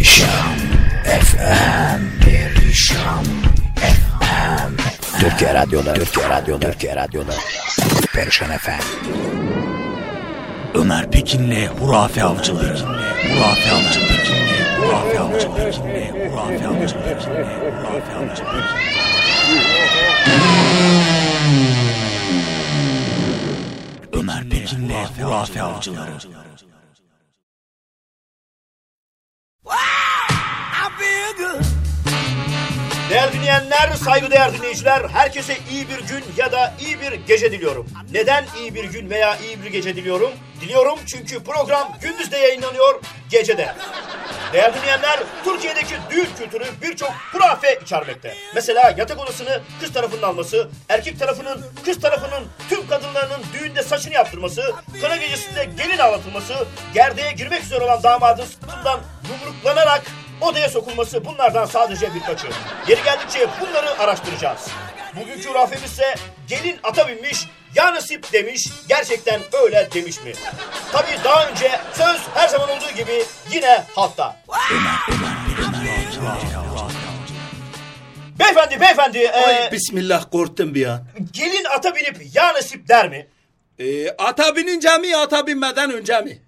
Perişan FM Perişan FM Türkiye Radyoları Türkiye Radyoları Türkiye Radyoları Perişan FM Ömer Pekin'le Hurafe Avcıları. Hurafe Avcıları. Hurafe Avcıları. Hurafe Avcıları. Hurafe Avcıları. Ömer Pekin'le Hurafe Avcıları. Değerli dinleyenler, saygıdeğer dinleyiciler, herkese iyi bir gün ya da iyi bir gece diliyorum. Neden iyi bir gün veya iyi bir gece diliyorum? Diliyorum çünkü program gündüzde yayınlanıyor, gecede. Değerli dinleyenler, Türkiye'deki düğün kültürü birçok hurafe içermekte. Mesela yatak odasını kız tarafının alması, erkek tarafının kız tarafının tüm kadınlarının düğünde saçını yaptırması, kına gecesinde gelin ağlatılması, gerdeğe girmek üzere olan damadın sırtından yumruklanarak odaya sokulması bunlardan sadece birkaçı. Yeri geldikçe bunları araştıracağız. Bugünkü hurafemiz ise gelin ata binmiş, ya nasip demiş, gerçekten öyle demiş mi? Tabii daha önce söz her zaman olduğu gibi yine halkta. Beyefendi, beyefendi, e, Ay bismillah korktum bir an. gelin ata binip ya nasip der mi? Ee, ata binince mi ata binmeden önce mi?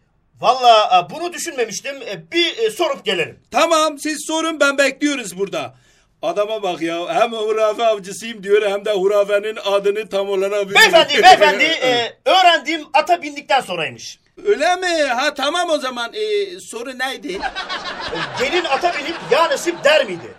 Valla e, bunu düşünmemiştim. E, Bir e, sorup gelelim. Tamam siz sorun ben bekliyoruz burada. Adama bak ya hem hurafe avcısıyım diyor hem de hurafenin adını tam olarak biliyor. Beyefendi, beyefendi, e, öğrendiğim ata bindikten sonraymış. Öyle mi? Ha tamam o zaman. Ee, soru neydi? Gelin ata binip ya nasip der miydi?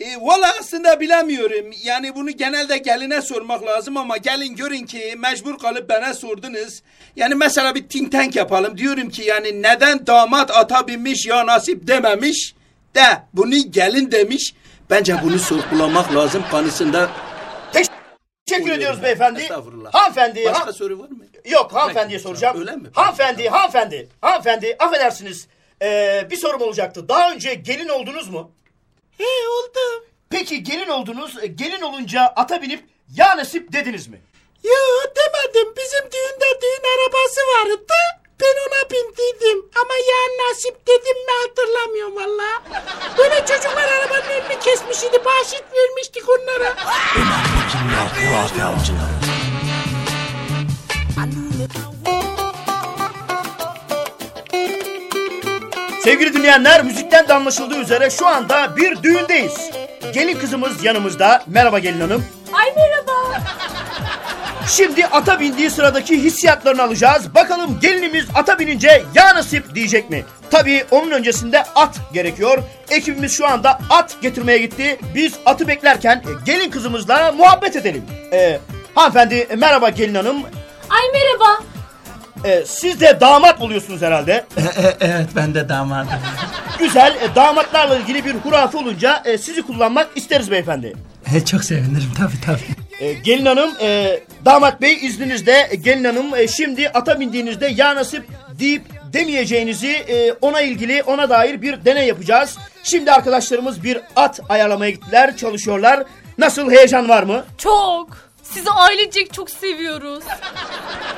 E, Valla aslında bilemiyorum. Yani bunu genelde geline sormak lazım ama gelin görün ki mecbur kalıp bana sordunuz. Yani mesela bir think tank yapalım. Diyorum ki yani neden damat ata binmiş ya nasip dememiş de bunu gelin demiş. Bence bunu sorgulamak lazım kanısında. Teşekkür ediyoruz beyefendi. Estağfurullah. Hanımefendi. Başka han- soru var mı? Yok hanımefendiye soracağım. Öyle mi? Hanımefendi, hanımefendi, hanımefendi affedersiniz. Ee, bir sorum olacaktı. Daha önce gelin oldunuz mu? He oldum. Peki gelin oldunuz. e, Gelin olunca ata binip ya nasip dediniz mi? Yo demedim. Bizim düğünde düğün arabası vardı. Ben ona bindiydim. Ama ya nasip dedim mi hatırlamıyorum valla. Böyle çocuklar arabanın önünü kesmiş idi. Bahşiş vermiştik onlara. Ömer Pekin'le Hurafe Avcıları. Sevgili dinleyenler müzikten de anlaşıldığı üzere şu anda bir düğündeyiz. Gelin kızımız yanımızda. Merhaba gelin hanım. Ay merhaba. Şimdi ata bindiği sıradaki hissiyatlarını alacağız. Bakalım gelinimiz ata binince ya nasip diyecek mi? Tabii onun öncesinde at gerekiyor. Ekibimiz şu anda at getirmeye gitti. Biz atı beklerken e, gelin kızımızla muhabbet edelim. Ee, hanımefendi e, merhaba gelin hanım. Ay merhaba. Ee, siz de damat oluyorsunuz herhalde. evet ben de damadım. Güzel. e, damatlarla ilgili bir hurafe olunca e, sizi kullanmak isteriz beyefendi. Çok sevinirim tabii tabii. E, gelin hanım, e, damat bey izninizle e, gelin hanım e, şimdi ata bindiğinizde ya nasip deyip demeyeceğinizi e, ona ilgili ona dair bir deney yapacağız. Şimdi arkadaşlarımız bir at ayarlamaya gittiler, çalışıyorlar. Nasıl heyecan var mı? Çok. Sizi ailecek çok seviyoruz.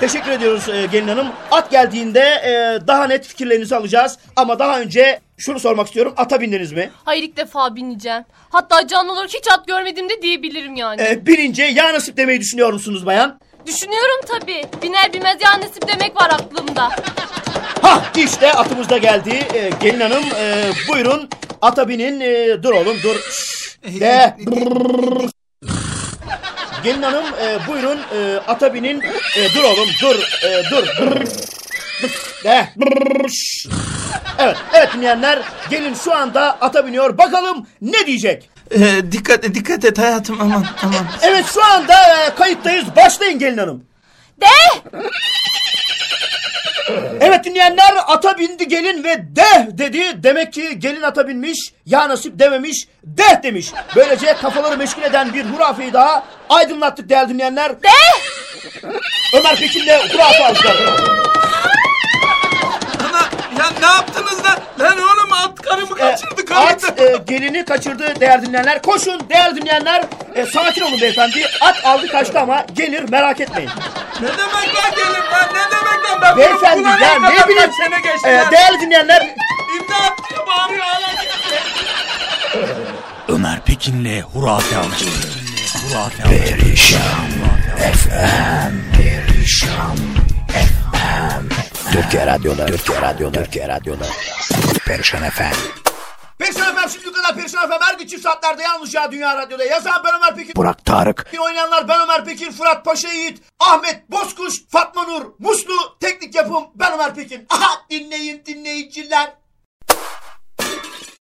Teşekkür ediyoruz e, gelin hanım. At geldiğinde e, daha net fikirlerinizi alacağız. Ama daha önce şunu sormak istiyorum. Ata bindiniz mi? Hayır ilk defa bineceğim. Hatta canlı olarak hiç at görmedim de diyebilirim yani. E, binince ya nasip demeyi düşünüyor musunuz bayan? Düşünüyorum tabii. Biner binmez ya nasip demek var aklımda. Ha işte atımız da geldi. Ee, gelin hanım e, buyurun ata binin. E, dur oğlum dur. Şşş, De. Gelin hanım e, buyurun e, ata binin. E, dur oğlum dur e, dur. De. Evet, evet dinleyenler gelin şu anda ata biniyor. Bakalım ne diyecek? Ee, dikkat dikkat et hayatım aman aman. Evet şu anda e, kayıttayız. Başlayın gelin hanım. De! Evet dinleyenler ata bindi gelin ve de dedi. Demek ki gelin ata binmiş, ya nasip dememiş, de demiş. Böylece kafaları meşgul eden bir hurafeyi daha aydınlattık değerli dinleyenler. De! Ömer Pekin'le hurafe aldılar. Ana ya ne yaptınız da? Lan oğlum at karımı E, kaçırdı karımı. at e, gelini kaçırdı değerli dinleyenler. Koşun değerli dinleyenler. E, sakin olun beyefendi. At aldı kaçtı ama gelir merak etmeyin. Ne demek lan gelin lan? Ne demek lan? Ben Beyefendi bunu ya ne bileyim. kaç sene geçti Ee, lan. değerli dinleyenler İmdat diye bağırıyor hala. Ömer Pekin'le Hurafe Avcılık. Hurafe Avcılık. Perişan FM Perişan FM Türkiye Radyo'da Türkiye Radyo'da Türkiye Radyo'da Perişan FM Perişan Efem şimdi kadar Perişan Efem her gün çift saatlerde yalnızca Dünya Radyo'da. Yazan ben Ömer Pekin. Burak Tarık Oynayanlar ben Ömer Pekin, Fırat Paşa Yiğit, Ahmet Bozkuş, Fatma Nur, Muslu, teknik yapım ben Ömer Pekin. Aha dinleyin dinleyiciler.